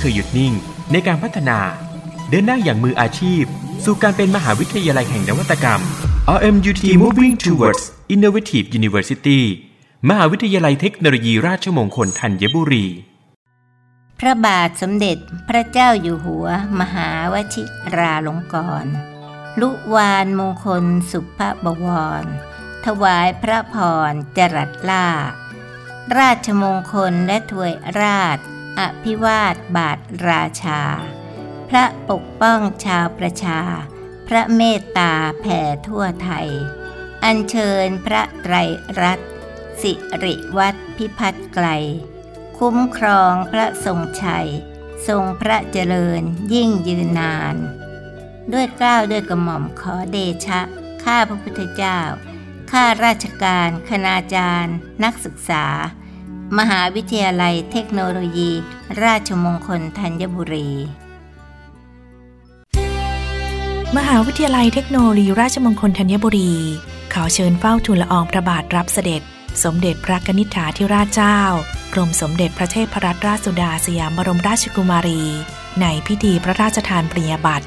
เคยหยุดนิ่งในการพัฒนา เดินหน้าอย่างมืออาชีพ สู่การเป็นมหาวิทยาลัยแห่งนวัตกรรม RMUT Moving Towards Innovative University มหาวิทยาลัยเทคโนโลยีราชมงคลธัญบุรี พระบาทสมเด็จพระเจ้าอยู่หัว มหาวชิราลงกรณ์ลุวานมงคลสุภบวร ถวายพระพรจรัสล่า ราชมงคลและถวยราช อภิวาทบาทราชา พระปกป้องชาวประชา พระเมตตาแผ่ทั่วไทย อัญเชิญพระไตรรัตน์สิริวัตรพิพัฒน์ไกล คุ้มครองพระทรงชัย ทรงพระเจริญยิ่งยืนนาน ด้วยกล้าวด้วยกระหม่อมขอเดชะ ข้าพระพุทธเจ้า ข้าราชการ คณาจารย์ นักศึกษา มหาวิทยาลัยเทคโนโลยี ราชมงคลธัญบุรี มหาวิทยาลัยเทคโนโลยี ราชมงคลธัญบุรี ขอเชิญเฝ้าทูลละอองพระบาทรับเสด็จ สมเด็จพระกนิษฐาธิราชเจ้ากรมสมเด็จพระเทพรัตนราชสุดาสยามบรมราชกุมารี ในพิธีพระราชทานปริญญาบัตร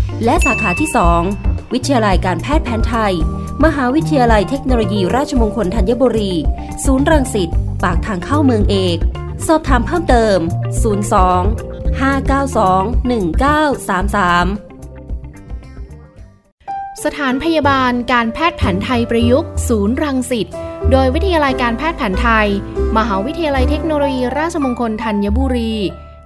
และสาขาที่ 2 วิทยาลัยการแพทย์แผนไทย มหาวิทยาลัยเทคโนโลยีราชมงคลธัญบุรี ศูนย์รังสิตปากทางเข้าเมืองเอก สอบถามเพิ่มเติม 02 592 1933สถานพยาบาลการแพทย์แผนไทยประยุกต์ ศูนย์รังสิต โดยวิทยาลัยการแพทย์แผนไทย มหาวิทยาลัยเทคโนโลยีราชมงคลธัญบุรี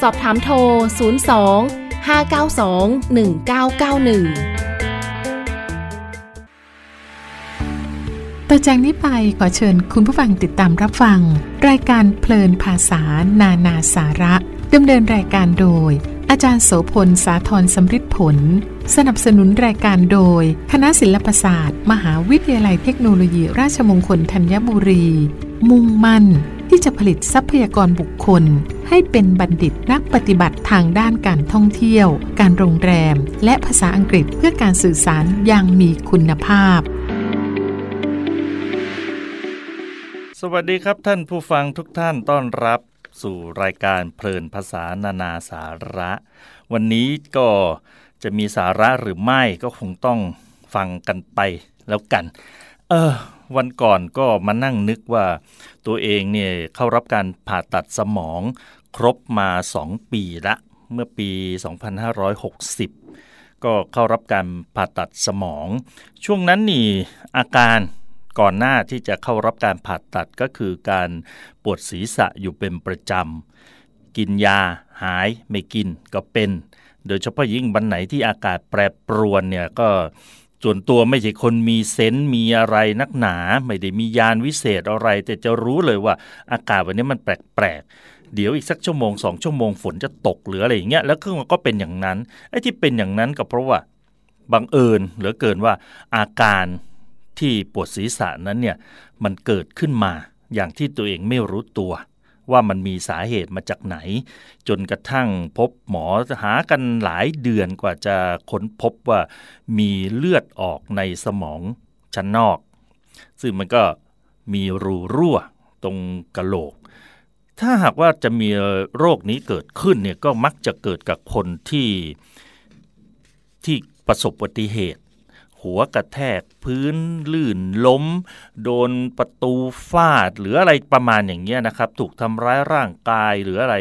สอบถามโทร 02 592 1991 ต่อจากนี้ไปขอเชิญคุณผู้ฟังติดตามรับฟัง รายการเพลินภาษานานาสาระดำเนินรายการโดย อาจารย์โสพล สาธรสำริดผล สนับสนุนรายการโดย คณะศิลปศาสตร์ มหาวิทยาลัยเทคโนโลยีราชมงคลธัญบุรี มุ่งมั่น ที่จะผลิตทรัพยากรบุคคล ให้เป็นบัณฑิตนักปฏิบัติทางด้านการท่องเที่ยว การโรงแรม และภาษาอังกฤษเพื่อการสื่อสารอย่างมีคุณภาพสวัสดีครับท่านผู้ฟังทุกท่านต้อนรับสู่รายการเพลินภาษานานาสาระ วันนี้ก็จะมีสาระหรือไม่ก็คงต้องฟังกันไปแล้วกัน เออ วันก่อนก็มานั่งนึกว่าตัวเองเนี่ยเข้ารับการผ่าตัดสมองครบมา 2 ปีละเมื่อปี 2560 ก็เข้ารับการผ่าตัดสมอง ช่วงนั้นนี่อาการก่อนหน้าที่จะเข้ารับการผ่าตัดก็คือการปวดศีรษะอยู่เป็นประจำ กินยาหายไม่กินก็เป็น โดยเฉพาะยิ่งวันไหนที่อากาศแปรปรวนเนี่ยก็ ส่วนตัวไม่ใช่คนมีเซนต์มีอะไรนักหนา ไม่ได้มียานวิเศษอะไร แต่จะรู้เลยว่าอากาศวันนี้มันแปลกๆ เดี๋ยวอีกสักชั่วโมงสองชั่วโมงฝนจะตกหรืออะไรอย่างเงี้ยแล้วเครื่องก็เป็นอย่างนั้นไอ้ที่เป็นอย่างนั้นก็เพราะว่าบังเอิญเหลือเกินว่าอาการที่ปวดศีรษะนั้นเนี่ยมันเกิดขึ้นมาอย่างที่ตัวเองไม่รู้ตัว ว่ามันมีสาเหตุมาจากไหน จนกระทั่งพบหมอหากันหลายเดือนกว่าจะค้นพบว่ามีเลือดออกในสมองชั้นนอก ซึ่งมันก็มีรูรั่วตรงกะโหลก ถ้าหากว่าจะมีโรคนี้เกิดขึ้นเนี่ยก็มักจะเกิดกับคนที่ที่ประสบอุบัติเหตุ หัวกระแทกพื้นลื่นล้ม โดนประตูฟาด หรืออะไรประมาณอย่างเงี้ยนะครับ ถูกทำร้ายร่างกายหรืออะไร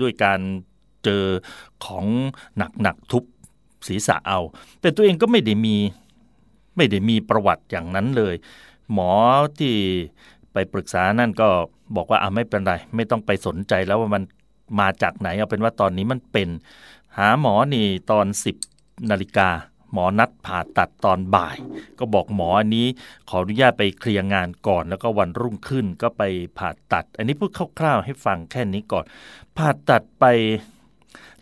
ด้วยการเจอของหนักๆทุบศีรษะเอา แต่ตัวเองก็ไม่ได้มีไม่ได้มีประวัติอย่างนั้นเลย หมอที่ไปปรึกษานั่นก็บอกว่าอะไม่เป็นไร ไม่ต้องไปสนใจแล้วว่ามันมาจากไหน เอาเป็นว่าตอนนี้มันเป็น หาหมอนี่ตอน 10นาฬิกา หมอนัดผ่าตัดตอนบ่าย ก็บอกหมออันนี้ขออนุญาตไปเคลียร์งานก่อน แล้วก็วันรุ่งขึ้นก็ไปผ่าตัด อันนี้พูดคร่าวๆให้ฟังแค่นี้ก่อน ผ่าตัดไป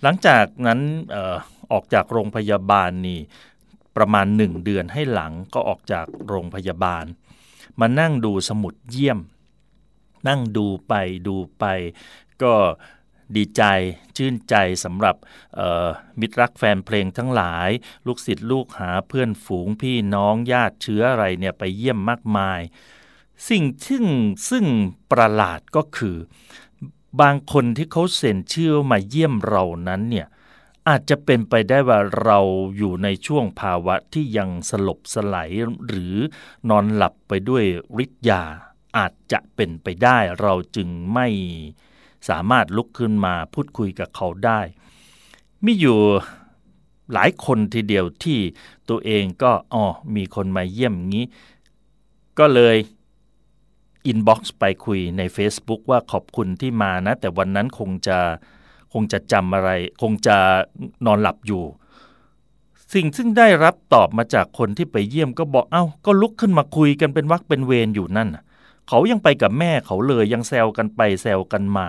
หลังจากนั้นออออกจากโรงพยาบาลนี่ประมาณหนึ่งเดือนให้หลังก็ออกจากโรงพยาบาล มานั่งดูสมุดเยี่ยม นั่งดูไปดูไปก็ ดีใจชื่นใจสำหรับมิตรรักแฟนเพลงทั้งหลาย ลูกศิษย์ลูกหาเพื่อนฝูงพี่น้องญาติเชื้ออะไรเนี่ยไปเยี่ยมมากมาย สิ่งที่งซึ่งประหลาดก็คือ บางคนที่เขาเซ็นชื่อมาเยี่ยมเรานั้นเนี่ยอาจจะเป็นไปได้ว่าเราอยู่ในช่วงภาวะที่ยังสลบสลายหรือนอนหลับไปด้วยฤทธิ์ยาอาจจะเป็นไปได้เราจึงไม่ สามารถลุกขึ้นมาพูดคุยกับเขาได้ มีอยู่หลายคนทีเดียวที่ตัวเองก็อ๋อมีคนมาเยี่ยมงี้ ก็เลย inbox ไปคุยใน Facebook ว่าขอบคุณที่มานะ แต่วันนั้นคงจะคงจะจำอะไร คงจะนอนหลับอยู่ สิ่งซึ่งได้รับตอบมาจากคนที่ไปเยี่ยมก็บอกเอา้า ก็ลุกขึ้นมาคุยกันเป็นวักเป็นเวรอยู่นั่นเขายังไปกับแม่เขาเลยยังแซวกันไปแซวกันมา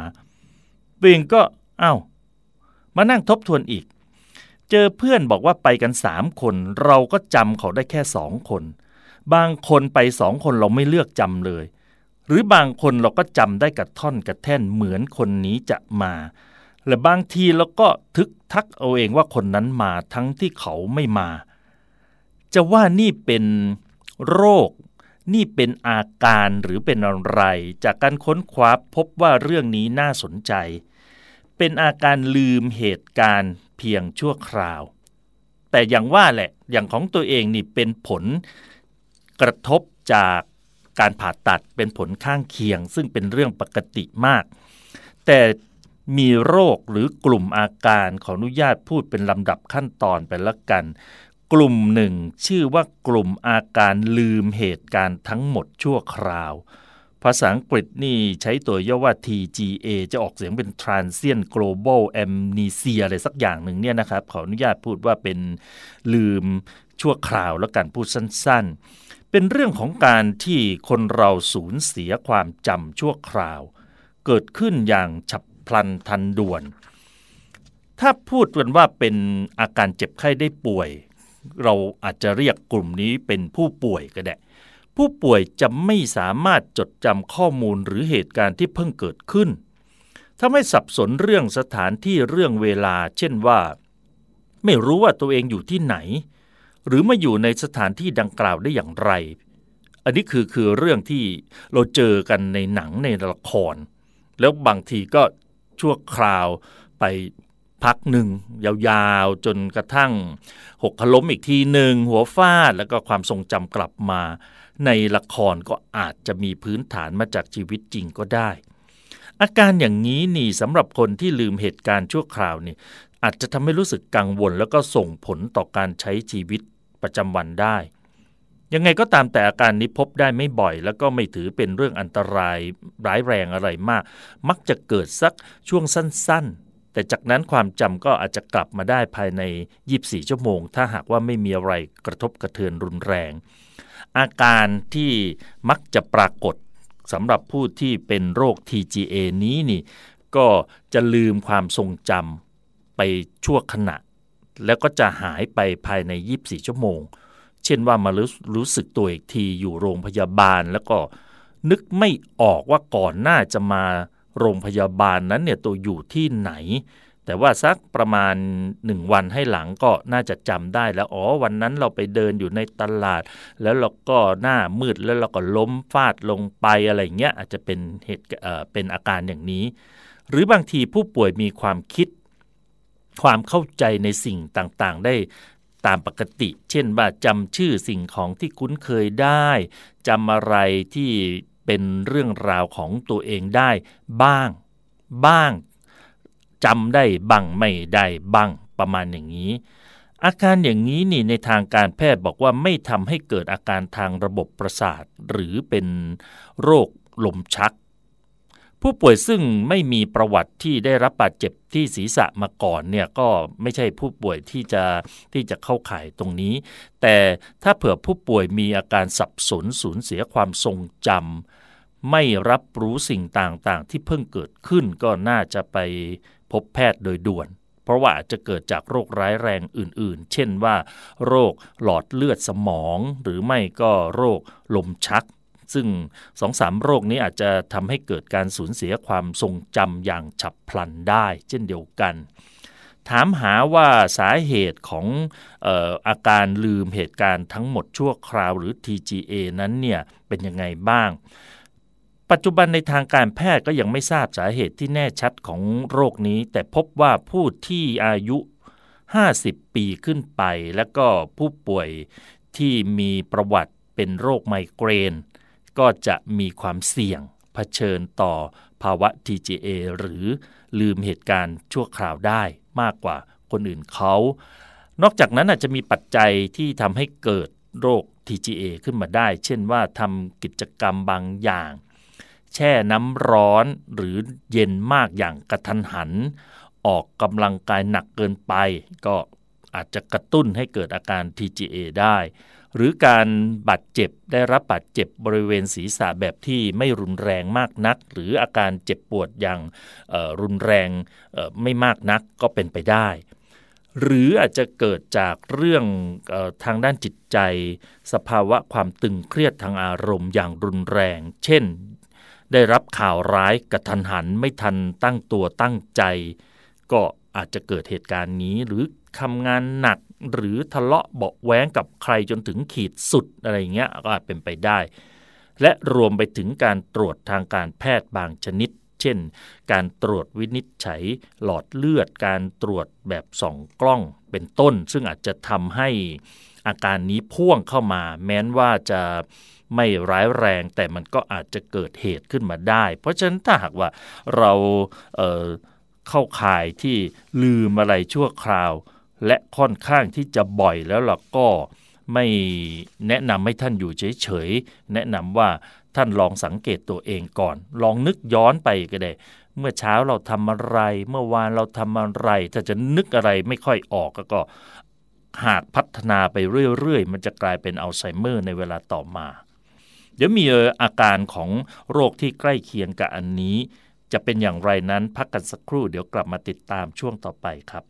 เองก็อา้าวมานั่งทบทวนอีก เจอเพื่อนบอกว่าไปกันสามคน เราก็จำเขาได้แค่สองคน บางคนไปสองคนเราไม่เลือกจำเลย หรือบางคนเราก็จำได้กับท่อนกับแท่นเหมือนคนนี้จะมาและบางทีเราก็ทึกทักเอาเองว่าคนนั้นมาทั้งที่เขาไม่มา จะว่านี่เป็นโรค นี่เป็นอาการหรือเป็นอะไร จากการค้นคว้าพบว่าเรื่องนี้น่าสนใจ เป็นอาการลืมเหตุการณ์เพียงชั่วคราว แต่อย่างว่าแหละอย่างของตัวเองนี่เป็นผลกระทบจากการผ่าตัดเป็นผลข้างเคียง ซึ่งเป็นเรื่องปกติมาก แต่มีโรคหรือกลุ่มอาการขออนุญาตพูดเป็นลำดับขั้นตอนไปละกัน กลุ่มหนึ่งชื่อว่ากลุ่มอาการลืมเหตุการณ์ทั้งหมดชั่วคราว ภาษาอังกฤษนี่ใช้ตัวย่อว่า TGA จะออกเสียงเป็น Transient Global Amnesia อะไรสักอย่างหนึ่งเนี่ยนะครับ ขออนุญาตพูดว่าเป็นลืมชั่วคราวแล้วกันพูดสั้นๆ เป็นเรื่องของการที่คนเราสูญเสียความจำชั่วคราว เกิดขึ้นอย่างฉับพลันทันด่วน ถ้าพูดกันว่าเป็นอาการเจ็บไข้ได้ป่วย เราอาจจะเรียกกลุ่มนี้เป็นผู้ป่วยก็ได้ ผู้ป่วยจะไม่สามารถจดจำข้อมูลหรือเหตุการณ์ที่เพิ่งเกิดขึ้นถ้าไม่สับสนเรื่องสถานที่เรื่องเวลา เช่นว่า ไม่รู้ว่าตัวเองอยู่ที่ไหน หรือมาอยู่ในสถานที่ดังกล่าวได้อย่างไร อันนี้คือคือเรื่องที่เราเจอกันในหนังในละคร แล้วบางทีก็ชั่วคราวไปพักหนึ่งยาวๆ จนกระทั่งหกล้มอีกทีหนึ่งหัวฟาดแล้วก็ความทรงจำกลับมา ในละครก็อาจจะมีพื้นฐานมาจากชีวิตจริงก็ได้ อาการอย่างนี้นี่สำหรับคนที่ลืมเหตุการณ์ชั่วคราวนี่อาจจะทำให้รู้สึกกังวล แล้วก็ส่งผลต่อการใช้ชีวิตประจำวันได้ ยังไงก็ตามแต่อาการนี้พบได้ไม่บ่อย แล้วก็ไม่ถือเป็นเรื่องอันตรายร้ายแรงอะไรมาก มักจะเกิดสักช่วงสั้น ๆ แต่จากนั้นความจำก็อาจจะกลับมาได้ภายใน 24 ชั่วโมง ถ้าหากว่าไม่มีอะไรกระทบกระเทือนรุนแรง อาการที่มักจะปรากฏสำหรับผู้ที่เป็นโรค TGA นี้นี่ก็จะลืมความทรงจำไปชั่วขณะ แล้วก็จะหายไปภายใน 24 ชั่วโมง เช่นว่ามารู้รู้สึกตัวอีกทีอยู่โรงพยาบาลแล้วก็นึกไม่ออกว่าก่อนหน้าจะมาโรงพยาบาลนั้นเนี่ยตัวอยู่ที่ไหน แต่ว่าสักประมาณหนึ่งวันให้หลังก็น่าจะจำได้แล้วอ๋อวันนั้นเราไปเดินอยู่ในตลาด แล้วเราก็หน้ามืดแล้วเราก็ล้มฟาดลงไปอะไรเงี้ยอาจจะเป็นเหตุเอ่อเป็นอาการอย่างนี้ หรือบางทีผู้ป่วยมีความคิด ความเข้าใจในสิ่งต่างๆ ได้ตามปกติ เช่นว่าจำชื่อสิ่งของที่คุ้นเคยได้จำอะไรที่เป็นเรื่องราวของตัวเองได้บ้างบ้าง จำได้บ้างไม่ได้บ้างประมาณอย่างนี้ อาการอย่างนี้นี่ในทางการแพทย์บอกว่าไม่ทำให้เกิดอาการทางระบบประสาท หรือเป็นโรคลมชัก ผู้ป่วยซึ่งไม่มีประวัติที่ได้รับบาดเจ็บที่ศีรษะมาก่อนเนี่ยก็ไม่ใช่ผู้ป่วยที่จะที่จะเข้าข่ายตรงนี้ แต่ถ้าเผื่อผู้ป่วยมีอาการสับสนสูญเสียความทรงจำไม่รับรู้สิ่งต่างๆ ที่เพิ่งเกิดขึ้นก็น่าจะไป พบแพทย์โดยด่วน เพราะว่าอาจจะเกิดจากโรคร้ายแรงอื่นๆ เช่นว่า โรคหลอดเลือดสมอง หรือไม่ก็โรคลมชัก ซึ่งสองสามโรคนี้อาจจะทำให้เกิดการสูญเสียความทรงจำอย่างฉับพลันได้ เช่นเดียวกันถามหาว่าสาเหตุของอออาการลืมเหตุการณ์ทั้งหมดชั่วคราวหรือ TGA นั้นเนี่ยเป็นยังไงบ้าง ปัจจุบันในทางการแพทย์ก็ยังไม่ทราบสาเหตุที่แน่ชัดของโรคนี้ แต่พบว่าผู้ที่อายุ 50 ปีขึ้นไป และก็ผู้ป่วยที่มีประวัติเป็นโรคไมเกรน ก็จะมีความเสี่ยงเผชิญต่อภาวะ TGA หรือลืมเหตุการณ์ชั่วคราวได้มากกว่าคนอื่นเขา นอกจากนั้นอาจจะมีปัจจัยที่ทำให้เกิดโรค TGA ขึ้นมาได้ เช่นว่าทำกิจกรรมบางอย่าง แช่น้ำร้อนหรือเย็นมากอย่างกระทันหัน ออกกำลังกายหนักเกินไป ก็อาจจะกระตุ้นให้เกิดอาการ TGA ได้ หรือการบาดเจ็บได้รับบาดเจ็บบริเวณศีรษะแบบที่ไม่รุนแรงมากนัก หรืออาการเจ็บปวดอย่างรุนแรงไม่มากนักก็เป็นไปได้หรืออาจจะเกิดจากเรื่องออทางด้านจิตใจ สภาวะความตึงเครียดทางอารมณ์อย่างรุนแรง เช่น ได้รับข่าวร้ายกระทันหันไม่ทันตั้งตัวตั้งใจ ก็อาจจะเกิดเหตุการณ์นี้หรือทำงานหนักหรือทะเลาะเบาแว้งกับใครจนถึงขีดสุดอะไรเงี้ยก็อาจเป็นไปได้ และรวมไปถึงการตรวจทางการแพทย์บางชนิด เช่น การตรวจวินิจฉัยหลอดเลือด การตรวจแบบส่องกล้องเป็นต้น ซึ่งอาจจะทำให้อาการนี้พ่วงเข้ามา แม้นว่าจะ ไม่ร้ายแรงแต่มันก็อาจจะเกิดเหตุขึ้นมาได้ เพราะฉะนั้นถ้าหากว่าเราเเข้าข่ายที่ลืมอะไรชั่วคราว และค่อนข้างที่จะบ่อยแล้วล่ะก็ไม่แนะนำให้ท่านอยู่เฉยๆ แนะนำว่าท่านลองสังเกตตัวเองก่อน ลองนึกย้อนไปก็ได้ เมื่อเช้าเราทำอะไร เมื่อวานเราทำอะไร ถ้าจะนึกอะไรไม่ค่อยออกก็หากพัฒนาไปเรื่อยๆ มันจะกลายเป็นอัลไซเมอร์ในเวลาต่อมา เดี๋ยวมีอาการของโรคที่ใกล้เคียงกับอันนี้ จะเป็นอย่างไรนั้นพักกันสักครู่เดี๋ยวกลับมาติดตามช่วงต่อไปครับ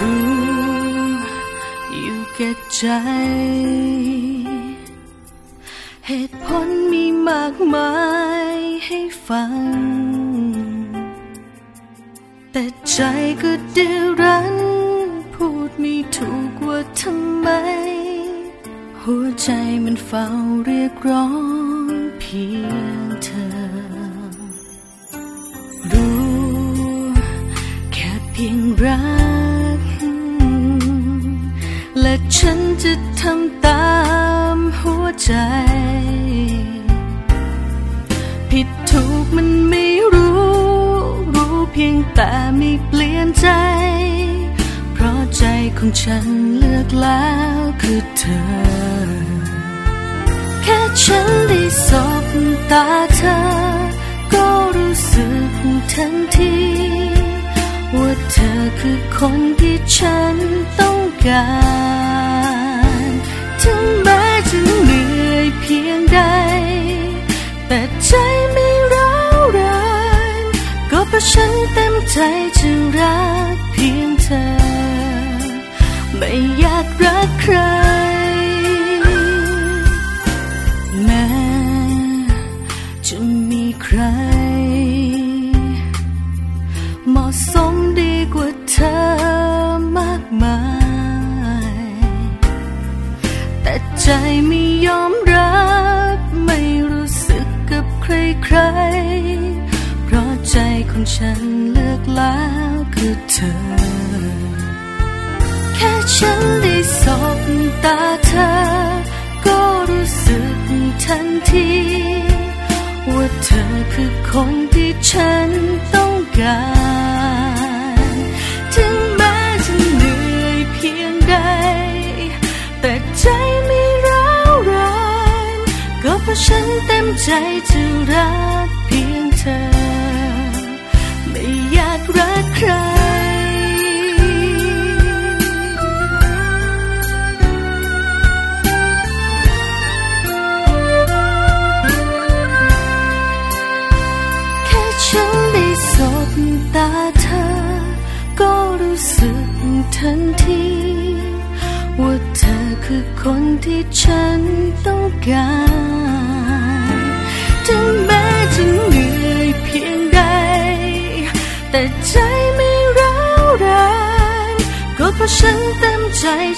รู้อยู่แก่ใจ เหตุผลมีมากมายให้ฟัง แต่ใจก็เดือรัน พูดไม่ถูกว่าทำไม หัวใจมันเฝ้าเรียกร้องเพียงเธอ รู้แค่เพียงรัก และฉันจะทำตาม หัวใจ ผิดถูกมันไม่รู้ รู้เพียงแต่ไม่เปลี่ยนใจ เพราะใจของฉันเลือกแล้วคือเธอ แค่ฉันได้สบตาเธอ ก็รู้สึกทันทีว่าเธอคือคนที่ฉันต้องการ ถึงแม้ เพียงใด แต่ใจไม่ร้าวรานก็เพราะฉันเต็มใจจะรักเพียงเธอ ไม่อยากรักใคร เพราะใจของฉันเลือกแล้วคือเธอ แค่ฉันได้สบตาเธอ ก็รู้สึกทันที ว่าเธอคือคนที่ฉันต้องการ ฉันเต็มใจจะรัก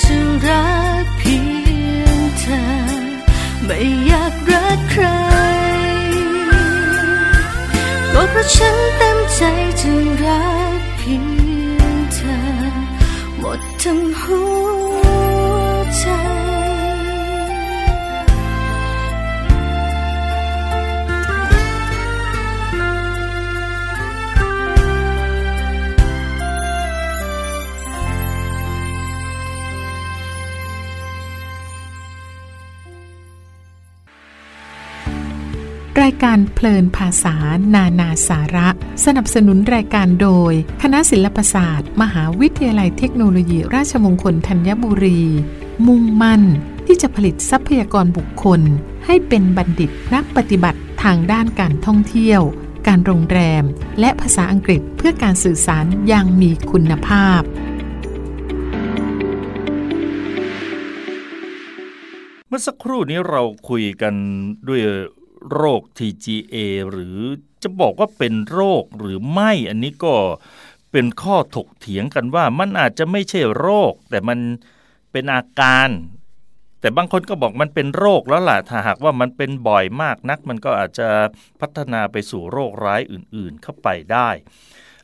ฉันรักเพียงเธอ ไม่อยากรักใคร ก็เพราะฉันเต็มใจจะรักเพียงเธอ หมดทั้งหัว เพลินภาษา นานาสาระ สนับสนุนรายการโดย คณะศิลปศาสตร์ มหาวิทยาลัยเทคโนโลยี ราชมงคลธัญบุรี มุ่งมั่น ที่จะผลิตทรัพยากรบุคคล ให้เป็นบัณฑิตนักปฏิบัติทางด้านการท่องเที่ยว การโรงแรม และภาษาอังกฤษเพื่อการสื่อสารอย่างมีคุณภาพเมื่อสักครู่นี้เราคุยกันด้วย โรค TGA หรือจะบอกว่าเป็นโรคหรือไม่อันนี้ก็เป็นข้อถกเถียงกันว่ามันอาจจะไม่ใช่โรค แต่มันเป็นอาการ แต่บางคนก็บอกมันเป็นโรคแล้วล่ะถ้าหากว่ามันเป็นบ่อยมากนัก มันก็อาจจะพัฒนาไปสู่โรคร้ายอื่นๆเข้าไปได้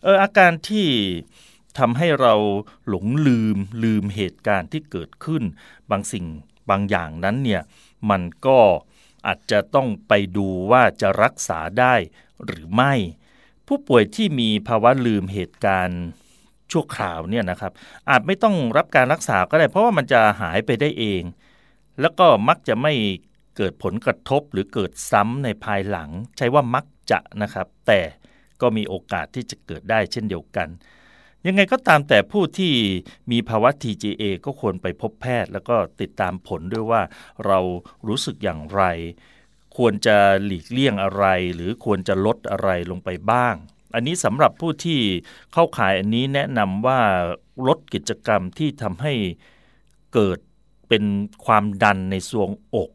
เอออาการที่ทำให้เราหลงลืมลืมเหตุการณ์ที่เกิดขึ้น บางสิ่งบางอย่างนั้นเนี่ยมันก็ อาจจะต้องไปดูว่าจะรักษาได้หรือไม่ ผู้ป่วยที่มีภาวะลืมเหตุการณ์ชั่วคราวเนี่ยนะครับ อาจไม่ต้องรับการรักษาก็ได้ เพราะว่ามันจะหายไปได้เอง แล้วก็มักจะไม่เกิดผลกระทบหรือเกิดซ้ำในภายหลัง ใช้ว่ามักจะนะครับ แต่ก็มีโอกาสที่จะเกิดได้เช่นเดียวกัน ยังไงก็ตามแต่ผู้ที่มีภาวะ TGA ก็ควรไปพบแพทย์ แล้วก็ติดตามผลด้วยว่าเรารู้สึกอย่างไร ควรจะหลีกเลี่ยงอะไร หรือควรจะลดอะไรลงไปบ้าง อันนี้สำหรับผู้ที่เข้าขายอันนี้แนะนำว่าลดกิจกรรมที่ทำให้เกิดเป็นความดันในทรวงอก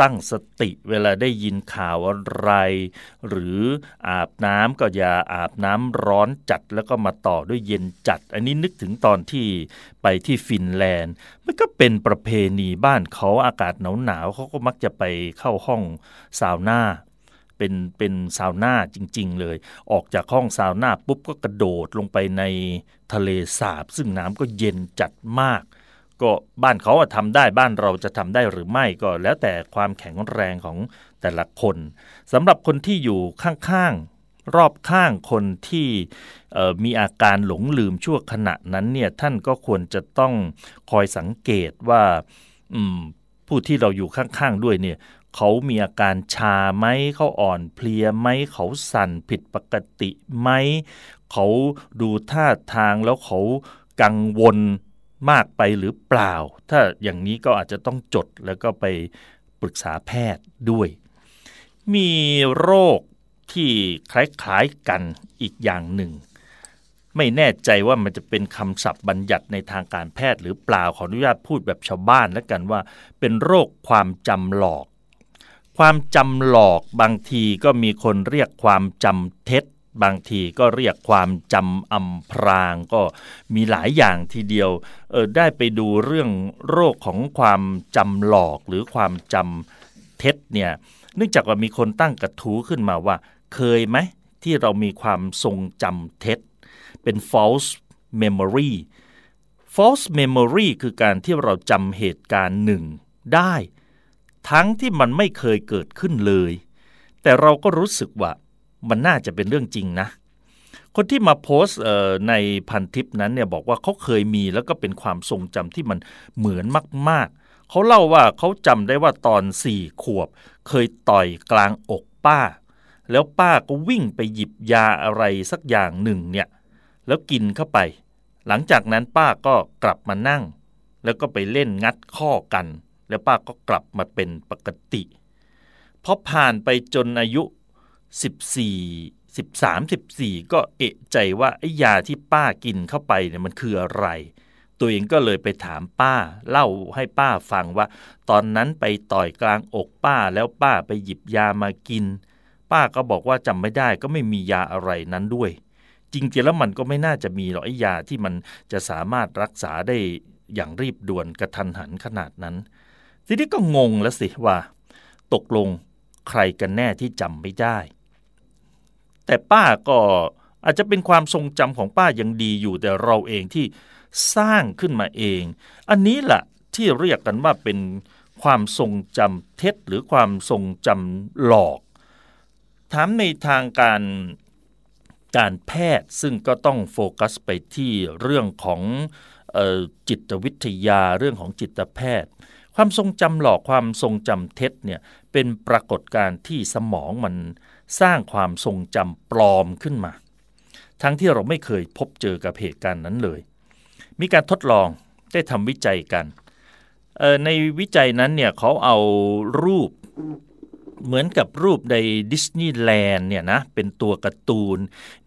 ตั้งสติเวลาได้ยินข่าวอะไร หรืออาบน้ำก็อย่าอาบน้ำร้อนจัดแล้วก็มาต่อด้วยเย็นจัด อันนี้นึกถึงตอนที่ไปที่ฟินแลนด์ มันก็เป็นประเพณีบ้านเขาอากาศหนาวๆเขาก็มักจะไปเข้าห้องซาวน่าเป็นเป็นซาวน่าจริง ๆ เลย ออกจากห้องซาวน่าปุ๊บก็กระโดดลงไปในทะเลสาบ ซึ่งน้ำก็เย็นจัดมาก ก็บ้านเขาทำได้บ้านเราจะทำได้หรือไม่ก็แล้วแต่ความแข็งแรงของแต่ละคนสำหรับคนที่อยู่ข้างๆรอบข้างคนที่มีอาการหลงลืมชั่วขณะนั้นเนี่ยท่านก็ควรจะต้องคอยสังเกตว่าผู้ที่เราอยู่ข้างๆด้วยเนี่ยเขามีอาการชาไหมเขาอ่อนเพลียไหมเขาสั่นผิดปกติไหมเขาดูท่าทางแล้วเขากังวล มากไปหรือเปล่า ถ้าอย่างนี้ก็อาจจะต้องจดแล้วก็ไปปรึกษาแพทย์ด้วย มีโรคที่คล้ายๆกันอีกอย่างหนึ่ง ไม่แน่ใจว่ามันจะเป็นคำศัพท์บัญญัติในทางการแพทย์หรือเปล่าขออนุญาตพูดแบบชาวบ้านแล้วกันว่า เป็นโรคความจำหลอก ความจำหลอกบางทีก็มีคนเรียกความจำเท็จ บางทีก็เรียกความจำอำพรางก็มีหลายอย่างทีเดียวเออได้ไปดูเรื่องโรคของความจำหลอกหรือความจำเท็จเนี่ยเนื่องจากว่ามีคนตั้งกระทู้ขึ้นมาว่า เคยไหมที่เรามีความทรงจำเท็จ เป็น false memory false memory คือการที่เราจำเหตุการณ์หนึ่งได้ ทั้งที่มันไม่เคยเกิดขึ้นเลย แต่เราก็รู้สึกว่า มันน่าจะเป็นเรื่องจริงนะ คนที่มาโพสต์ในพันทิปนั้นเนี่ยบอกว่าเขาเคยมีแล้วก็เป็นความทรงจำที่มันเหมือนมาก ๆ เขาเล่าว่าเขาจำได้ว่าตอนสี่ขวบ เคยต่อยกลางอกป้า แล้วป้าก็วิ่งไปหยิบยาอะไรสักอย่างหนึ่งเนี่ย แล้วกินเข้าไป หลังจากนั้นป้าก็กลับมานั่ง แล้วก็ไปเล่นงัดข้อกัน แล้วป้าก็กลับมาเป็นปกติพอผ่านไปจนอายุ 14 13 14 ก็เอะใจว่าไอ้ยาที่ป้ากินเข้าไปเนี่ยมันคืออะไร ตัวเองก็เลยไปถามป้า เล่าให้ป้าฟังว่า ตอนนั้นไปต่อยกลางอกป้าแล้วป้าไปหยิบยามากิน ป้าก็บอกว่าจำไม่ได้ก็ไม่มียาอะไรนั้นด้วย จริงๆแล้วมันก็ไม่น่าจะมีหรอกไอ้ยาที่มันจะสามารถรักษาได้อย่างรีบด่วนกระทันหันขนาดนั้น ทีนี้ก็งงแล้วสิว่า ตกลงใครกันแน่ที่จำไม่ได้ แต่ป้าก็อาจจะเป็นความทรงจำของป้ายังดีอยู่แต่เราเองที่สร้างขึ้นมาเอง อันนี้แหละที่เรียกกันว่าเป็นความทรงจำเท็จหรือความทรงจำหลอก ถามในทางการการแพทย์ซึ่งก็ต้องโฟกัสไปที่เรื่องของออจิตวิทยาเรื่องของจิตแพทย์ ความทรงจำหลอกความทรงจำเท็จเนี่ยเป็นปรากฏการณ์ที่สมองมัน สร้างความทรงจำปลอมขึ้นมา ทั้งที่เราไม่เคยพบเจอกับเหตุการณ์นั้นเลย มีการทดลองได้ทำวิจัยกันในวิจัยนั้นเนี่ยเขาเอารูปเหมือนกับรูปในดิสนีย์แลนด์เนี่ยนะเป็นตัวการ์ตูน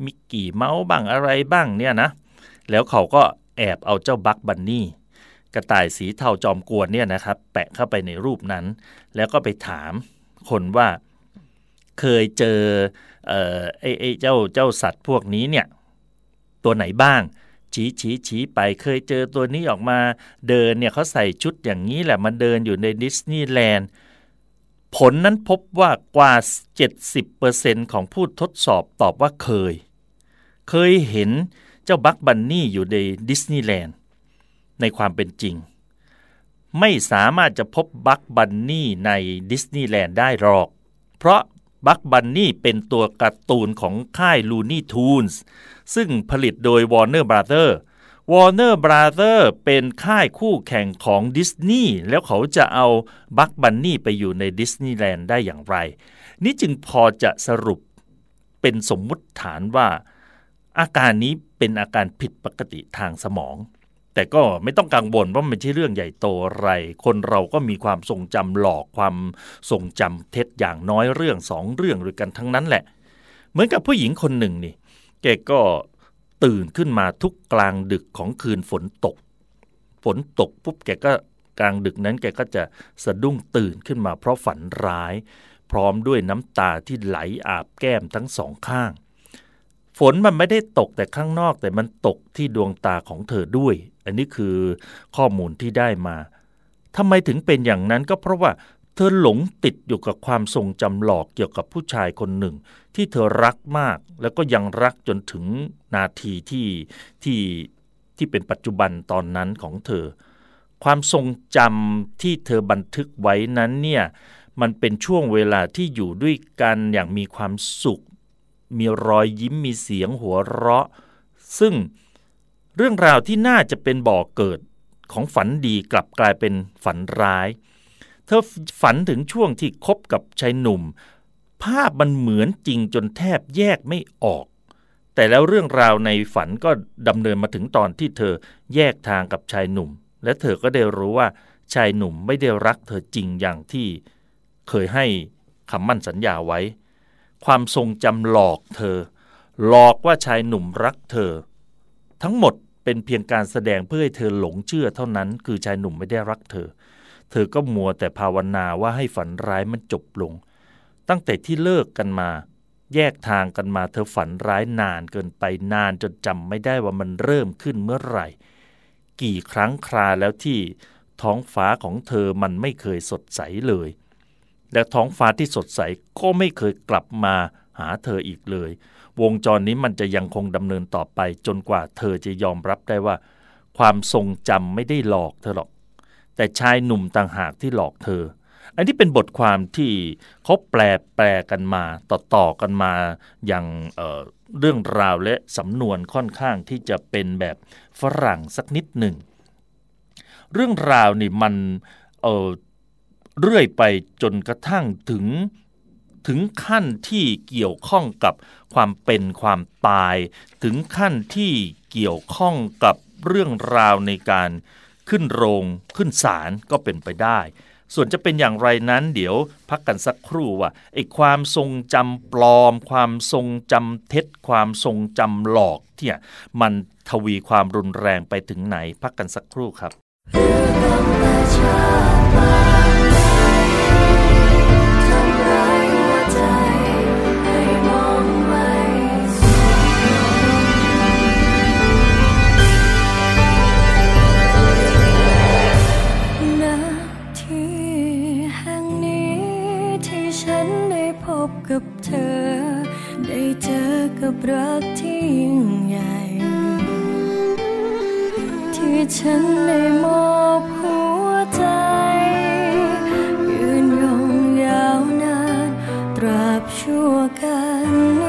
มิกกี้เมาส์บ้างอะไรบ้างเนี่ยนะแล้วเขาก็แอบเอาเจ้า Bugs Bunny กระต่ายสีเทาจอมกวนเนี่ยนะครับแปะเข้าไปในรูปนั้น แล้วก็ไปถามคนว่า เคยเจอเออไอ้ไอ้เจ้าเจ้าสัตว์พวกนี้เนี่ยตัวไหนบ้างชี้ชี้ชี้ไปเคยเจอตัวนี้ออกมาเดินเนี่ยเขาใส่ชุดอย่างนี้แหละมันเดินอยู่ในดิสนีย์แลนด์ผลนั้นพบว่ากว่า 70%ของผู้ทดสอบตอบว่าเคย เคยเห็นเจ้า Bugs Bunny อยู่ในดิสนีย์แลนด์ในความเป็นจริง ไม่สามารถจะพบ Bugs Bunny ในดิสนีย์แลนด์ได้หรอก เพราะ Bugs Bunny เป็นตัวการ์ตูนของค่าย Looney Tunes ซึ่งผลิตโดย Warner Brother Warner Brother เป็นค่ายคู่แข่งของดิสนีย์แล้วเขาจะเอาบักบันนี่ไปอยู่ในดิสนีย์แลนด์ได้อย่างไร นี่จึงพอจะสรุปเป็นสมมุติฐานว่า อาการนี้เป็นอาการผิดปกติทางสมอง แต่ก็ไม่ต้องกังวลว่ามันไม่ใช่เรื่องใหญ่โตอะไร คนเราก็มีความทรงจำหลอกความทรงจำเท็จอย่างน้อยเรื่องสองเรื่องด้วยกันทั้งนั้นแหละ เหมือนกับผู้หญิงคนหนึ่งนี่แกก็ตื่นขึ้นมาทุกกลางดึกของคืนฝนตก ฝนตกปุ๊บแกก็กลางดึกนั้นแกก็จะสะดุ้งตื่นขึ้นมาเพราะฝันร้าย พร้อมด้วยน้ำตาที่ไหลอาบแก้มทั้งสองข้าง ฝนมันไม่ได้ตกแต่ข้างนอก แต่มันตกที่ดวงตาของเธอด้วย อันนี้คือข้อมูลที่ได้มาทำไมถึงเป็นอย่างนั้นก็เพราะว่าเธอหลงติดอยู่กับความทรงจำหลอกเกี่ยวกับผู้ชายคนหนึ่ง ที่เธอรักมาก แล้วก็ยังรักจนถึงนาทีที่ที่ที่เป็นปัจจุบันตอนนั้นของเธอ ความทรงจำที่เธอบันทึกไว้นั้นเนี่ยมันเป็นช่วงเวลาที่อยู่ด้วยกันอย่างมีความสุข มีรอยยิ้มมีเสียงหัวเราะ ซึ่งเรื่องราวที่น่าจะเป็นบ่อกเกิดของฝันดีกลับกลายเป็นฝันร้าย เธอฝันถึงช่วงที่คบกับชายหนุ่ม ภาพมันเหมือนจริงจนแทบแยกไม่ออก แต่แล้วเรื่องราวในฝันก็ดำเนินมาถึงตอนที่เธอแยกทางกับชายหนุ่ม และเธอก็ได้รู้ว่าชายหนุ่มไม่ได้รักเธอจริงอย่างที่เคยให้คำมั่นสัญญาไว้ ความทรงจำหลอกเธอ หลอกว่าชายหนุ่มรักเธอ ทั้งหมดเป็นเพียงการแสดงเพื่อให้เธอหลงเชื่อเท่านั้น คือชายหนุ่มไม่ได้รักเธอ เธอก็มัวแต่ภาวนาว่าให้ฝันร้ายมันจบลง ตั้งแต่ที่เลิกกันมา แยกทางกันมาเธอฝันร้ายนานเกินไปนานจนจำไม่ได้ว่ามันเริ่มขึ้นเมื่อไหร่ กี่ครั้งคราแล้วที่ท้องฟ้าของเธอมันไม่เคยสดใสเลย และท้องฟ้าที่สดใสก็ไม่เคยกลับมาหาเธออีกเลย วงจรนี้มันจะยังคงดำเนินต่อไป จนกว่าเธอจะยอมรับได้ว่า ความทรงจำไม่ได้หลอกเธอหรอก แต่ชายหนุ่มต่างหากที่หลอกเธอ อันนี้เป็นบทความที่เขาแปลแปลกันมาต่อต่อกันมาอย่างเเรื่องราวและสำนวนค่อนข้างที่จะเป็นแบบฝรั่งสักนิดหนึ่ง เรื่องราวนี่มันเเรื่อยไปจนกระทั่งถึงถึงขั้นที่เกี่ยวข้องกับความเป็นความตาย ถึงขั้นที่เกี่ยวข้องกับเรื่องราวในการขึ้นโรงขึ้นศาลก็เป็นไปได้ ส่วนจะเป็นอย่างไรนั้น เดี๋ยวพักกันสักครู่ว่าไอ้ความทรงจำปลอม ความทรงจำเท็จ ความทรงจำหลอกเนี่ยมันทวีความรุนแรงไปถึงไหนพักกันสักครู่ครับกับ กับรักที่ยิ่งใหญ่ ที่ฉันได้มอบหัวใจ ยืนยงยาวนาน ตราบชั่วกันนิรัน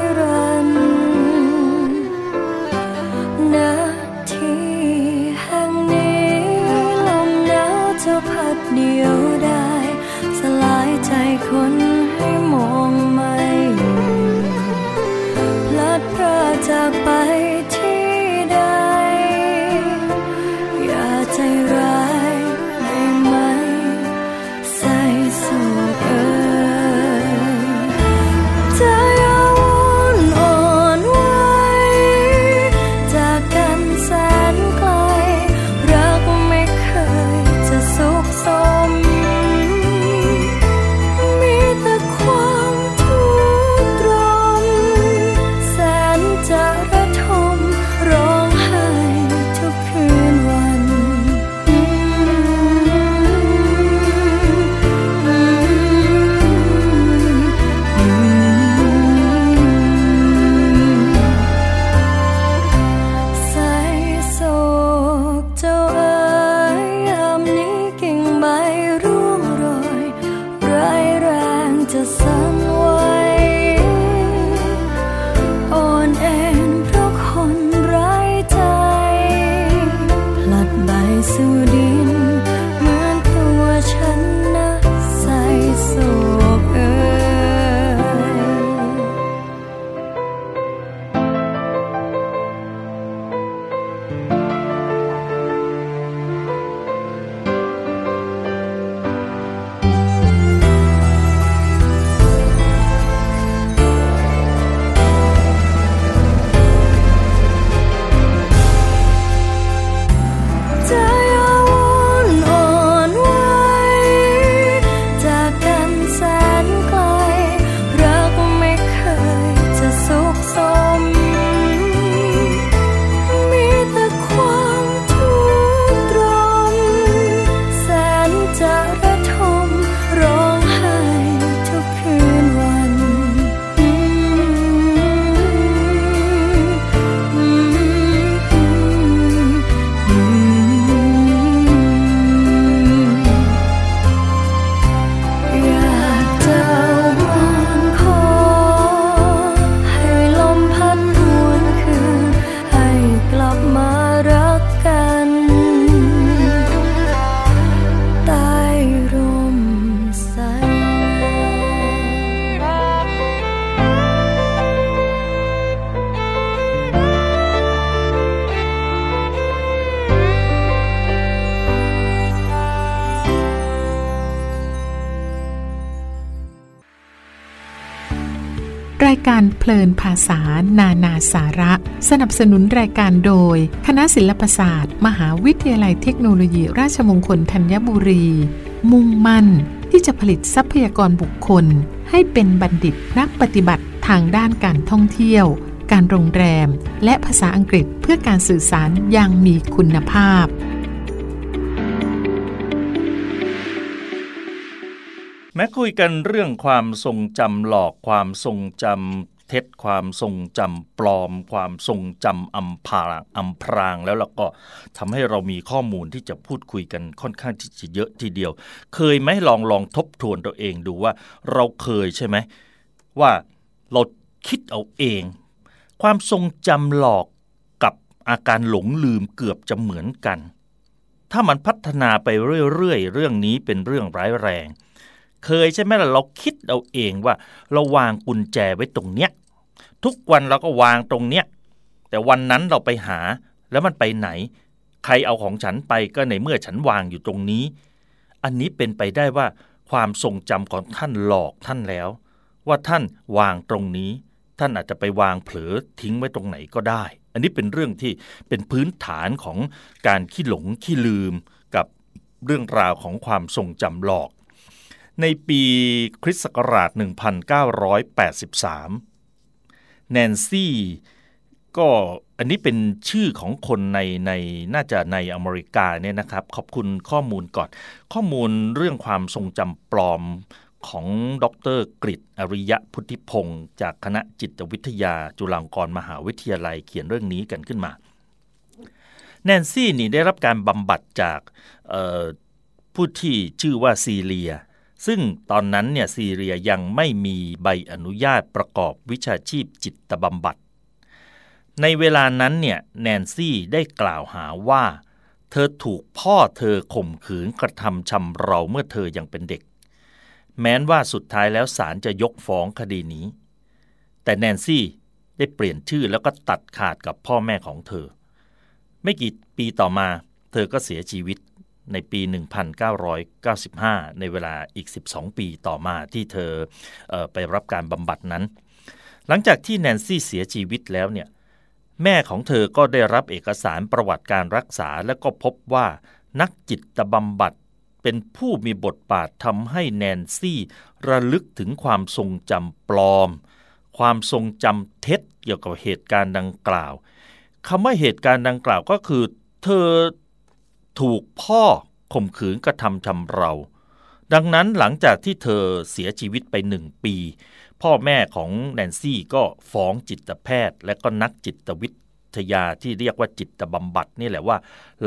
ลินภาษา นานาสาระ สนับสนุนรายการโดย คณะศิลปศาสตร์ มหาวิทยาลัยเทคโนโลยี ราชมงคลธัญบุรี มุ่งมั่น ที่จะผลิตทรัพยากรบุคคล ให้เป็นบัณฑิตนักปฏิบัติทางด้านการท่องเที่ยว การโรงแรม และภาษาอังกฤษเพื่อการสื่อสารอย่างมีคุณภาพแม้คุยกันเรื่องความทรงจำหลอกความทรงจำ เท็จความทรงจำปลอม ความทรงจำอำพรางอำพรางแล้วเราก็ทำให้เรามีข้อมูลที่จะพูดคุยกันค่อนข้างที่จะเยอะทีเดียว เคยไหมลองลองทบทวนตัวเองดูว่าเราเคยใช่ไหมว่าเราคิดเอาเอง ความทรงจำหลอกกับอาการหลงลืมเกือบจะเหมือนกัน ถ้ามันพัฒนาไปเรื่อยๆ เรื่องนี้เป็นเรื่องร้ายแรง เคยใช่ไหมล่ะเราคิดเอาเองว่า เราวางกุญแจไว้ตรงเนี้ย ทุกวันเราก็วางตรงเนี้ยแต่วันนั้นเราไปหาแล้วมันไปไหน ใครเอาของฉันไปก็ในเมื่อฉันวางอยู่ตรงนี้ อันนี้เป็นไปได้ว่าความทรงจำของท่านหลอกท่านแล้ว ว่าท่านวางตรงนี้ ท่านอาจจะไปวางเผลอทิ้งไว้ตรงไหนก็ได้ อันนี้เป็นเรื่องที่เป็นพื้นฐานของการขี้หลงขี้ลืมกับเรื่องราวของความทรงจำหลอก ในปีคริสต์ศักราช 1983 แนนซี่ก็อันนี้เป็นชื่อของคนในในน่าจะในอเมริกาเนี่ยนะครับ ขอบคุณข้อมูลก่อน ข้อมูลเรื่องความทรงจำปลอมของดรกฤษอริยะพุทธิพงศ์จากคณะจิตวิทยาจุฬาลงกรณ์มหาวิทยาลัยเขียนเรื่องนี้กันขึ้นมา แนนซี่นี่ได้รับการบำบัดจากผู้ที่ชื่อว่าซีเรีย ซึ่งตอนนั้นเนี่ยซีเรียยังไม่มีใบอนุญาตประกอบวิชาชีพจิตบำบัด ในเวลานั้นเนี่ยแนนซี่ได้กล่าวหาว่า เธอถูกพ่อเธอข่มขืนกระทำชำเราเมื่อเธอยังเป็นเด็ก แม้นว่าสุดท้ายแล้วศาลจะยกฟ้องคดีนี้ แต่แนนซี่ได้เปลี่ยนชื่อแล้วก็ตัดขาดกับพ่อแม่ของเธอ ไม่กี่ปีต่อมาเธอก็เสียชีวิต ในปี 1995 ในเวลาอีก 12 ปีต่อมาที่เธอเออไปรับการบำบัดนั้น หลังจากที่แนนซี่เสียชีวิตแล้วเนี่ยแม่ของเธอก็ได้รับเอกสารประวัติการรักษา และก็พบว่านักจิตบำบัดเป็นผู้มีบทบาททำให้แนนซี่ระลึกถึงความทรงจำปลอม ความทรงจำเท็จเกี่ยวกับเหตุการณ์ดังกล่าวคำว่าเหตุการณ์ดังกล่าวก็คือ เธอ ถูกพ่อข่มขืนกระทำชำเรา ดังนั้นหลังจากที่เธอเสียชีวิตไปหนึ่งปี พ่อแม่ของแนนซี่ก็ฟ้องจิตแพทย์ และก็นักจิตวิทยาที่เรียกว่าจิตบำบัดนี่แหละว่า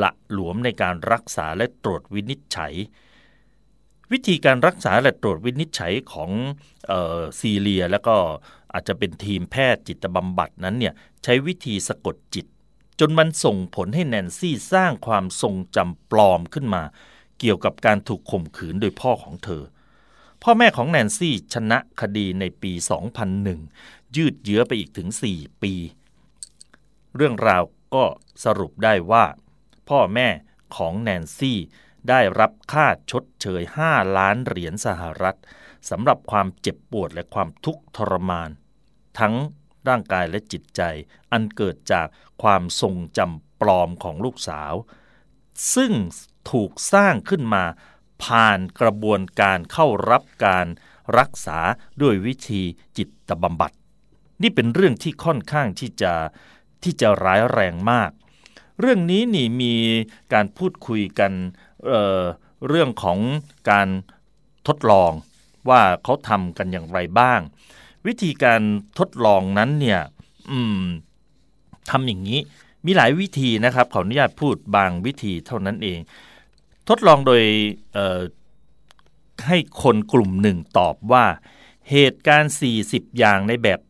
ละหลวมในการรักษาและตรวจวินิจฉัย วิธีการรักษาและตรวจวินิจฉัยของออซีเรีย แล้วก็อาจจะเป็นทีมแพทย์จิตบำบัดนั้นเนี่ยใช้วิธีสะกดจิต จนมันส่งผลให้แนนซี่สร้างความทรงจำปลอมขึ้นมา เกี่ยวกับการถูกข่มขืนโดยพ่อของเธอ พ่อแม่ของแนนซี่ชนะคดีในปี 2001 ยืดเยื้อไปอีกถึง 4 ปี เรื่องราวก็สรุปได้ว่า พ่อแม่ของแนนซี่ได้รับค่าชดเชย 5 ล้านเหรียญสหรัฐสำหรับความเจ็บปวดและความทุกข์ทรมาน ทั้ง ร่างกายและจิตใจ อันเกิดจากความทรงจำปลอมของลูกสาว ซึ่งถูกสร้างขึ้นมาผ่านกระบวนการเข้ารับการรักษาด้วยวิธีจิตบำบัด นี่เป็นเรื่องที่ค่อนข้างที่จะที่จะร้ายแรงมาก เรื่องนี้นี่มีการพูดคุยกันเเรื่องของการทดลองว่าเขาทำกันอย่างไรบ้าง วิธีการทดลองนั้นเนี่ยทำอย่างนี้มีหลายวิธีนะครับขออนุญาตพูดบางวิธีเท่านั้นเอง ทดลองโดยให้คนกลุ่มหนึ่งตอบว่า เหตุการณ์ 40 อย่างในแบบ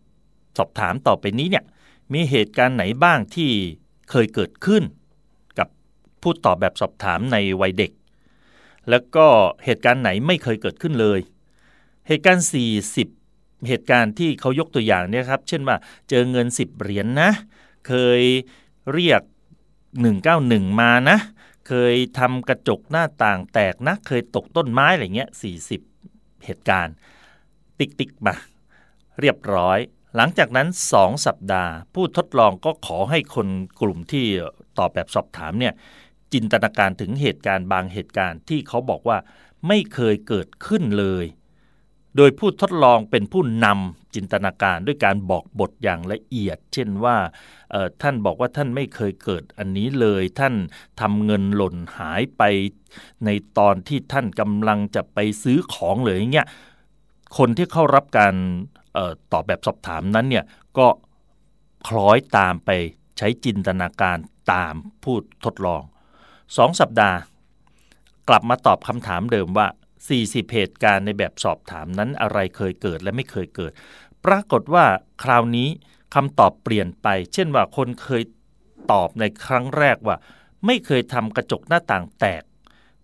สอบถามต่อไปนี้เนี่ยมีเหตุการณ์ไหนบ้างที่เคยเกิดขึ้น กับผู้ตอบแบบสอบถามในวัยเด็ก แล้วก็เหตุการณ์ไหนไม่เคยเกิดขึ้นเลย เหตุการณ์ 40 เหตุการณ์ที่เขายกตัวอย่างเนี่ยครับ เช่นว่าเจอเงิน 10 เหรียญนนะ เคยเรียก 191 มานะ เคยทำกระจกหน้าต่างแตกนะ เคยตกต้นไม้อะไรเงี้ย 40 เหตุการณ์ ติ๊กติ๊กมา เรียบร้อย หลังจากนั้น 2 สัปดาห์ ผู้ทดลองก็ขอให้คนกลุ่มที่ตอบแบบสอบถามเนี่ยจินตนาการถึงเหตุการณ์บางเหตุการณ์ที่เขาบอกว่าไม่เคยเกิดขึ้นเลย โดยผู้ทดลองเป็นผู้นำจินตนาการด้วยการบอกบทอย่างละเอียด เช่นว่าท่านบอกว่าท่านไม่เคยเกิดอันนี้เลย ท่านทำเงินหล่นหายไปในตอนที่ท่านกำลังจะไปซื้อของเลยอย่างเงี้ยคนที่เข้ารับการตอบแบบสอบถามนั้นเนี่ยก็คล้อยตามไปใช้จินตนาการตามผู้ทดลองสองสัปดาห์ กลับมาตอบคำถามเดิมว่า 40 เหตุการณ์ในแบบสอบถามนั้นอะไรเคยเกิดและไม่เคยเกิด ปรากฏว่าคราวนี้คำตอบเปลี่ยนไป เช่นว่าคนเคยตอบในครั้งแรกว่า ไม่เคยทำกระจกหน้าต่างแตก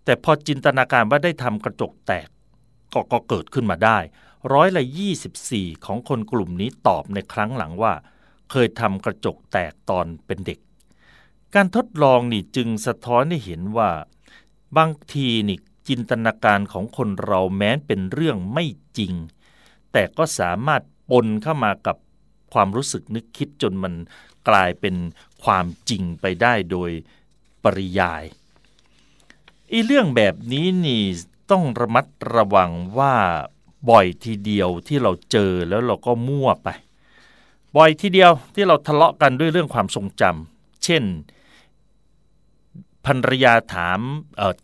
แต่พอจินตนาการว่าได้ทำกระจกแตกก็ก็เกิดขึ้นมาได้ ร้อยละ 24 ของคนกลุ่มนี้ตอบในครั้งหลังว่า เคยทำกระจกแตกตอนเป็นเด็ก การทดลองนี่จึงสะท้อนให้เห็นว่า บางทีนี่ จินตนาการของคนเราแม้นเป็นเรื่องไม่จริง แต่ก็สามารถปนเข้ามากับความรู้สึกนึกคิดจนมันกลายเป็นความจริงไปได้โดยปริยายอีเรื่องแบบนี้นี่ต้องระมัดระวังว่าบ่อยทีเดียวที่เราเจอแล้วเราก็มั่วไป บ่อยทีเดียวที่เราทะเลาะกันด้วยเรื่องความทรงจำเช่นภรรยาถาม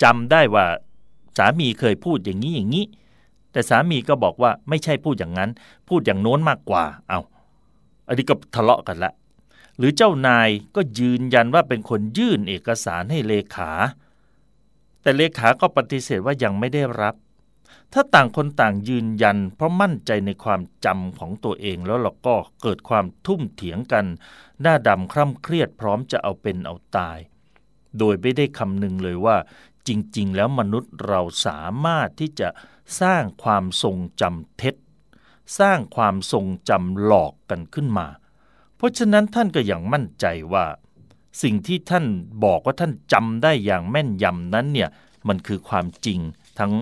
จำได้ว่า สามีเคยพูดอย่างนี้อย่างนี้ แต่สามีก็บอกว่าไม่ใช่พูดอย่างนั้น พูดอย่างโน้นมากกว่า เอาอันนี้ก็ทะเลาะกันละ หรือเจ้านายก็ยืนยันว่าเป็นคนยื่นเอกสารให้เลขา แต่เลขาก็ปฏิเสธว่ายังไม่ได้รับ ถ้าต่างคนต่างยืนยัน เพราะมั่นใจในความจำของตัวเองแล้วเราก็เกิดความทุ่มเถียงกัน หน้าดำคร่ำเครียดพร้อมจะเอาเป็นเอาตายโดยไม่ได้คำนึงเลยว่า จริง ๆ แล้วมนุษย์เราสามารถที่จะสร้างความทรงจำเท็จ สร้างความทรงจำหลอกกันขึ้นมา เพราะฉะนั้นท่านก็อย่างมั่นใจว่า สิ่งที่ท่านบอกว่าท่านจำได้อย่างแม่นยำนั้นเนี่ยมันคือความจริงทั้ง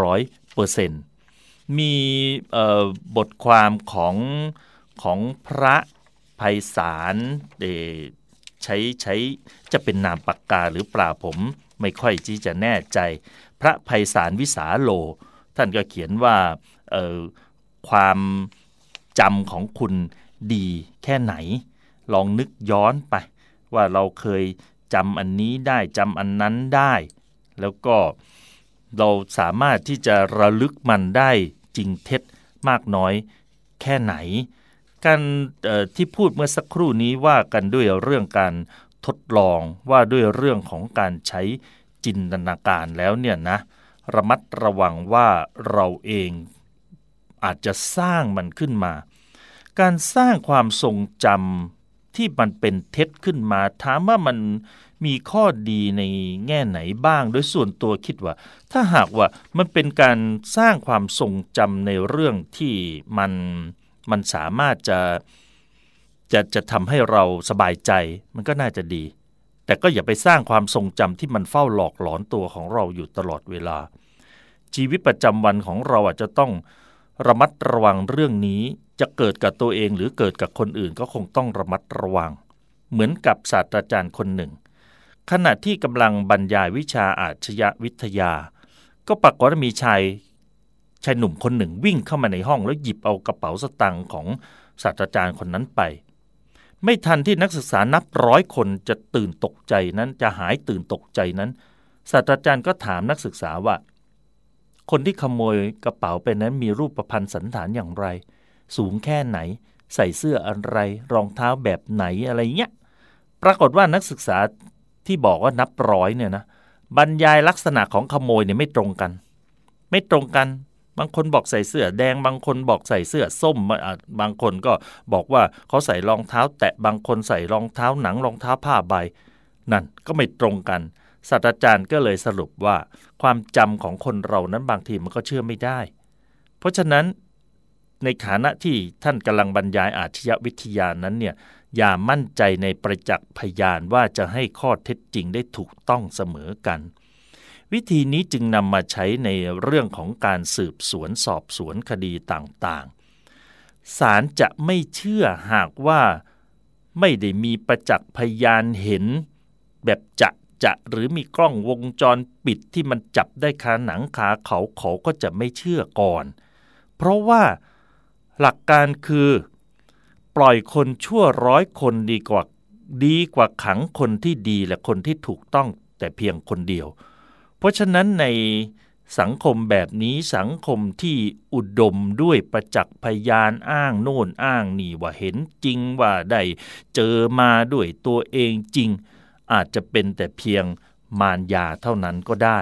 ร้อยเปอร์เซ็นต์มีบทความของของพระภัยสารใช้ใช้จะเป็นนามปากกาหรือเปล่าผม ไม่ค่อยที่จะแน่ใจ พระภัยสารวิสาโล ท่านก็เขียนว่าความจำของคุณดีแค่ไหน ลองนึกย้อนไป ว่าเราเคยจำอันนี้ได้จำอันนั้นได้ แล้วก็เราสามารถที่จะระลึกมันได้จริงเท็จมากน้อยแค่ไหน การที่พูดเมื่อสักครู่นี้ว่ากันด้วยเรื่องการ ทดลองว่าด้วยเรื่องของการใช้จินตนาการแล้วเนี่ยนะระมัดระวังว่าเราเองอาจจะสร้างมันขึ้นมา การสร้างความทรงจำที่มันเป็นเท็จขึ้นมา ถามว่ามันมีข้อดีในแง่ไหนบ้าง โดยส่วนตัวคิดว่า ถ้าหากว่ามันเป็นการสร้างความทรงจำในเรื่องที่มันมันสามารถจะ จะจะทำให้เราสบายใจมันก็น่าจะดี แต่ก็อย่าไปสร้างความทรงจำที่มันเฝ้าหลอกหลอนตัวของเราอยู่ตลอดเวลา ชีวิตประจำวันของเราอาจจะต้องระมัดระวังเรื่องนี้จะเกิดกับตัวเองหรือเกิดกับคนอื่นก็คงต้องระมัดระวัง เหมือนกับศาสตราจารย์คนหนึ่ง ขณะที่กำลังบรรยายวิชาอาชญาวิทยา ก็ปรากฏว่ามีชายชายหนุ่มคนหนึ่งวิ่งเข้ามาในห้องแล้วหยิบเอากระเป๋าสตางค์ของศาสตราจารย์คนนั้นไป ไม่ทันที่นักศึกษานับร้อยคนจะตื่นตกใจนั้นจะหายตื่นตกใจนั้นศาสตราจารย์ก็ถามนักศึกษาว่า คนที่ขโมยกระเป๋าไปนั้นมีรูปประพันธ์สันฐานอย่างไร สูงแค่ไหน ใส่เสื้ออะไร รองเท้าแบบไหนอะไรเงี้ยปรากฏว่านักศึกษาที่บอกว่านับร้อยเนี่ยนะบรรยายลักษณะของขโมยเนี่ยไม่ตรงกัน ไม่ตรงกัน บางคนบอกใส่เสื้อแดง บางคนบอกใส่เสื้อส้ม บางคนก็บอกว่าเขาใส่รองเท้า แตะบางคนใส่รองเท้าหนังรองเท้าผ้าใบ นั่นก็ไม่ตรงกันศาสตราจารย์ก็เลยสรุปว่า ความจำของคนเรานั้นบางทีมันก็เชื่อไม่ได้ เพราะฉะนั้นในฐานะที่ท่านกำลังบรรยายอาชญาวิทยานั้นเนี่ยอย่ามั่นใจในประจักษ์พยานว่าจะให้ข้อเท็จจริงได้ถูกต้องเสมอกัน วิธีนี้จึงนำมาใช้ในเรื่องของการสืบสวนสอบสวนคดีต่างๆศาลจะไม่เชื่อหากว่าไม่ได้มีประจักษ์พยานเห็น แบบจะจะหรือมีกล้องวงจรปิดที่มันจับได้คาหนังขาเขาเขาก็จะไม่เชื่อก่อน เพราะว่าหลักการคือ ปล่อยคนชั่วร้อยคนดีกว่าดีกว่าขังคนที่ดีและคนที่ถูกต้องแต่เพียงคนเดียว เพราะฉะนั้นในสังคมแบบนี้สังคมที่อุดมด้วยประจักษ์พยานอ้างโน่นอ้างนี่ว่าเห็นจริงว่าได้เจอมาด้วยตัวเองจริง อาจจะเป็นแต่เพียงมารยาเท่านั้นก็ได้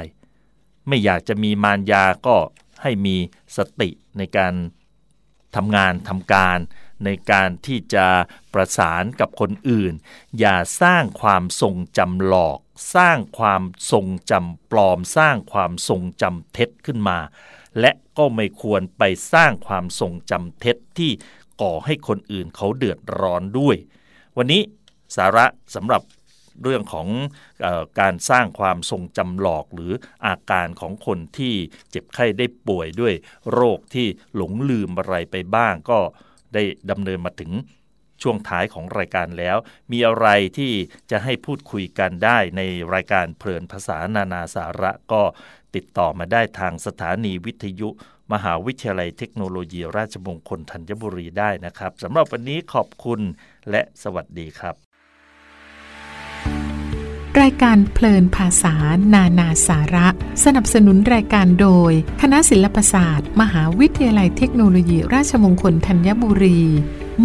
ไม่อยากจะมีมารยาก็ให้มีสติในการทำงานทำการ ในการที่จะประสานกับคนอื่น อย่าสร้างความทรงจำหลอก สร้างความทรงจำปลอม สร้างความทรงจำเท็จขึ้นมา และก็ไม่ควรไปสร้างความทรงจำเท็จที่ก่อให้คนอื่นเขาเดือดร้อนด้วย วันนี้สาระสำหรับเรื่องของออการสร้างความทรงจำหลอกหรืออาการของคนที่เจ็บไข้ได้ป่วยด้วยโรคที่หลงลืมอะไรไปบ้างก็ได้ดำเนินมาถึง ช่วงท้ายของรายการแล้ว มีอะไรที่จะให้พูดคุยกันได้ในรายการเพลินภาษานานาสาระก็ติดต่อมาได้ทางสถานีวิทยุ มหาวิทยาลัยเทคโนโลยีราชมงคลธัญบุรีได้นะครับสำหรับวันนี้ขอบคุณและสวัสดีครับ รายการเพลินภาษา นานาสาระ สนับสนุนรายการโดย คณะศิลปศาสตร์ มหาวิทยาลัยเทคโนโลยีราชมงคลธัญบุรี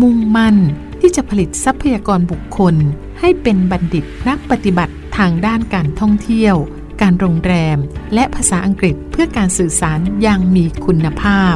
มุ่งมั่นที่จะผลิตทรัพยากรบุคคล ให้เป็นบัณฑิตนักปฏิบัติทางด้านการท่องเที่ยว การโรงแรม และภาษาอังกฤษเพื่อการสื่อสารอย่างมีคุณภาพ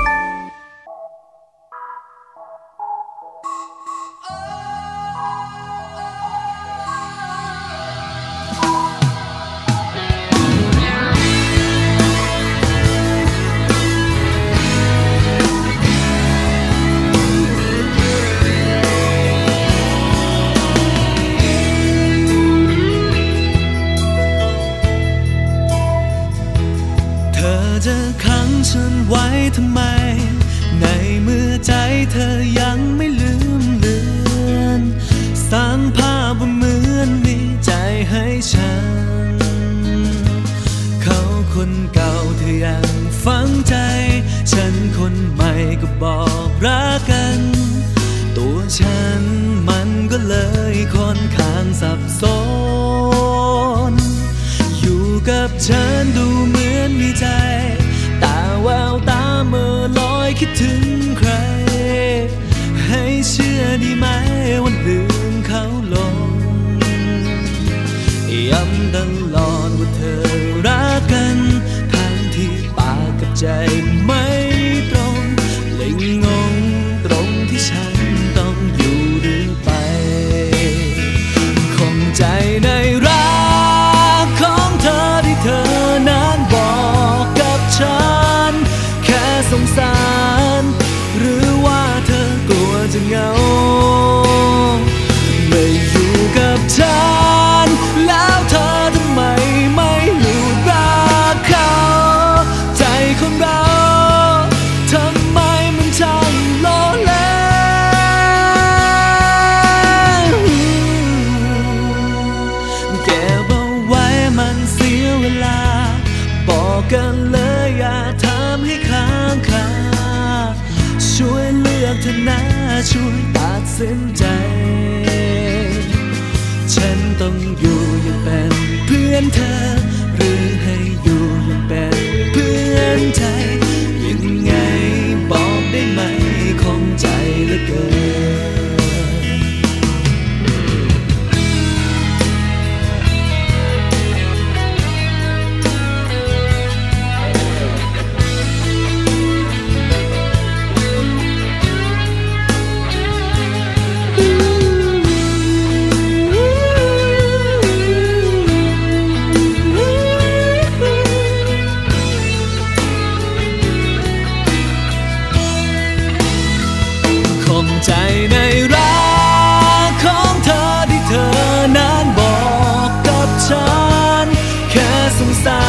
สา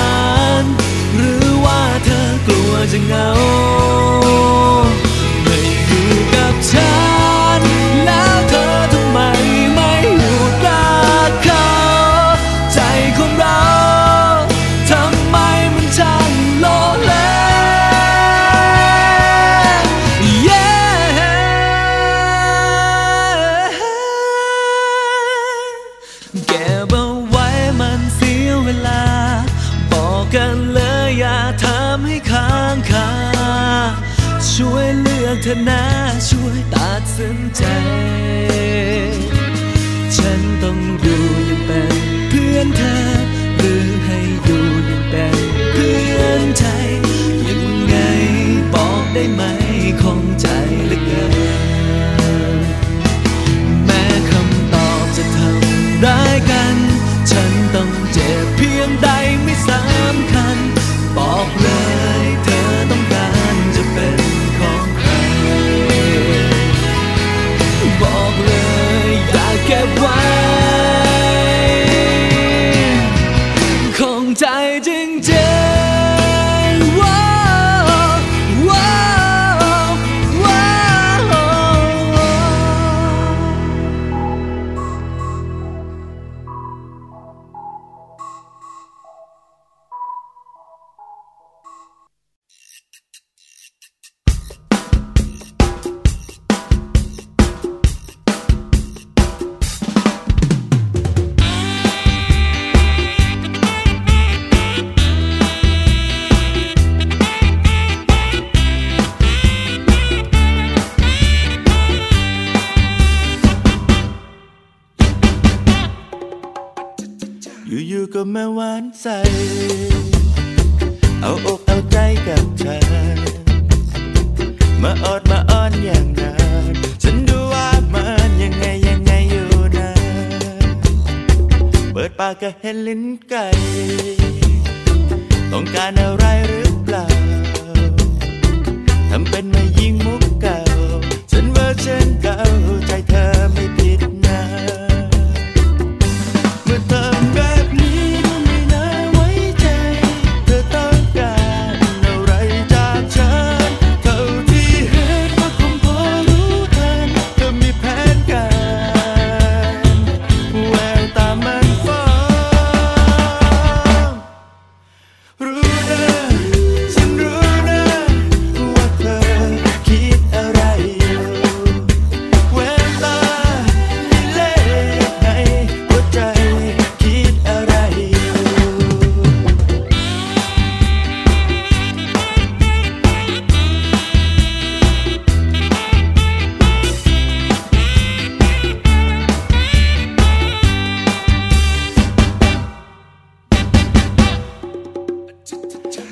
ร หรือว่าเธอกลัวจะเหงา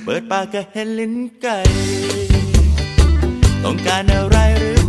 เปิดปากก็เห็นลิ้นไก่ ต้องการอะไรหรือ